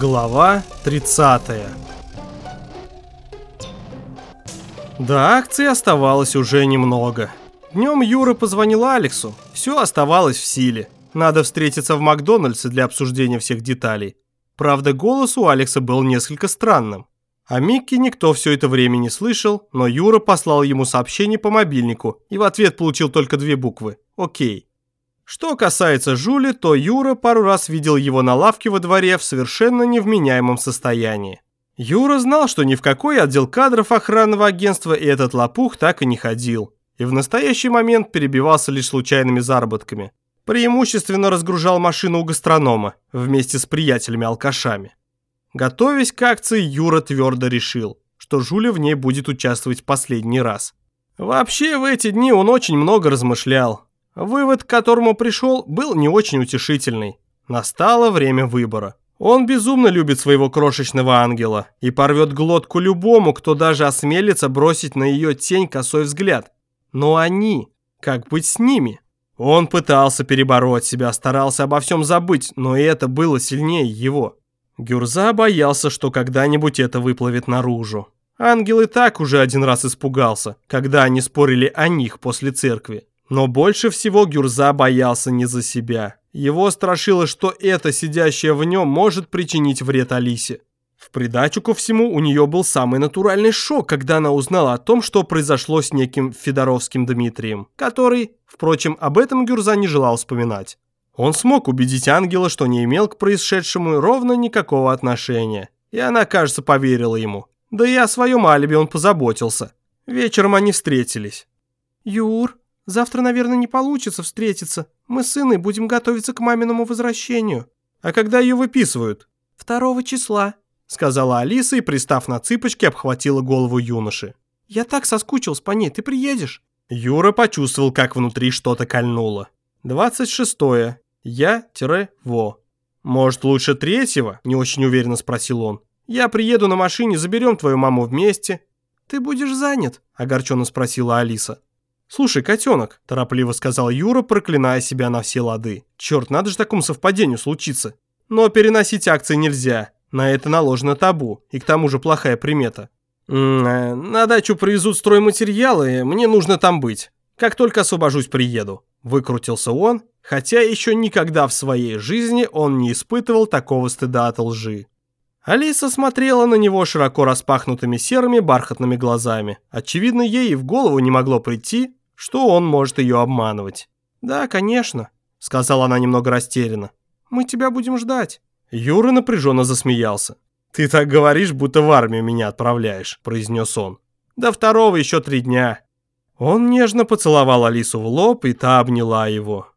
Глава 30 До акции оставалось уже немного. Днем Юра позвонил Алексу. Все оставалось в силе. Надо встретиться в Макдональдсе для обсуждения всех деталей. Правда, голос у Алекса был несколько странным. А Микки никто все это время не слышал, но Юра послал ему сообщение по мобильнику и в ответ получил только две буквы «Окей». Что касается Жули, то Юра пару раз видел его на лавке во дворе в совершенно невменяемом состоянии. Юра знал, что ни в какой отдел кадров охранного агентства и этот лопух так и не ходил. И в настоящий момент перебивался лишь случайными заработками. Преимущественно разгружал машину у гастронома вместе с приятелями-алкашами. Готовясь к акции, Юра твердо решил, что Жуля в ней будет участвовать последний раз. Вообще, в эти дни он очень много размышлял. Вывод, к которому пришел, был не очень утешительный. Настало время выбора. Он безумно любит своего крошечного ангела и порвет глотку любому, кто даже осмелится бросить на ее тень косой взгляд. Но они, как быть с ними? Он пытался перебороть себя, старался обо всем забыть, но это было сильнее его. Гюрза боялся, что когда-нибудь это выплывет наружу. Ангел и так уже один раз испугался, когда они спорили о них после церкви. Но больше всего Гюрза боялся не за себя. Его страшило, что это, сидящее в нем, может причинить вред Алисе. В придачу ко всему, у нее был самый натуральный шок, когда она узнала о том, что произошло с неким Федоровским Дмитрием, который, впрочем, об этом Гюрза не желал вспоминать. Он смог убедить ангела, что не имел к происшедшему ровно никакого отношения. И она, кажется, поверила ему. Да и о своем алиби он позаботился. Вечером они встретились. «Юр, Завтра, наверное, не получится встретиться. Мы с сыном будем готовиться к маминому возвращению. А когда ее выписывают? Второго числа, сказала Алиса и, пристав на цыпочки, обхватила голову юноши. Я так соскучился по ней, ты приедешь? Юра почувствовал, как внутри что-то кольнуло. Двадцать шестое. Я-во. Может, лучше третьего? Не очень уверенно спросил он. Я приеду на машине, заберем твою маму вместе. Ты будешь занят? Огорченно спросила Алиса. «Слушай, котенок», – торопливо сказал Юра, проклиная себя на все лады. «Черт, надо же такому совпадению случиться. Но переносить акции нельзя. На это наложено табу, и к тому же плохая примета. М -м, на дачу привезут стройматериалы, мне нужно там быть. Как только освобожусь, приеду». Выкрутился он, хотя еще никогда в своей жизни он не испытывал такого стыда от лжи. Алиса смотрела на него широко распахнутыми серыми бархатными глазами. Очевидно, ей и в голову не могло прийти, что он может ее обманывать. «Да, конечно», — сказала она немного растерянно. «Мы тебя будем ждать». Юра напряженно засмеялся. «Ты так говоришь, будто в армию меня отправляешь», — произнес он. «До второго еще три дня». Он нежно поцеловал Алису в лоб, и та обняла его.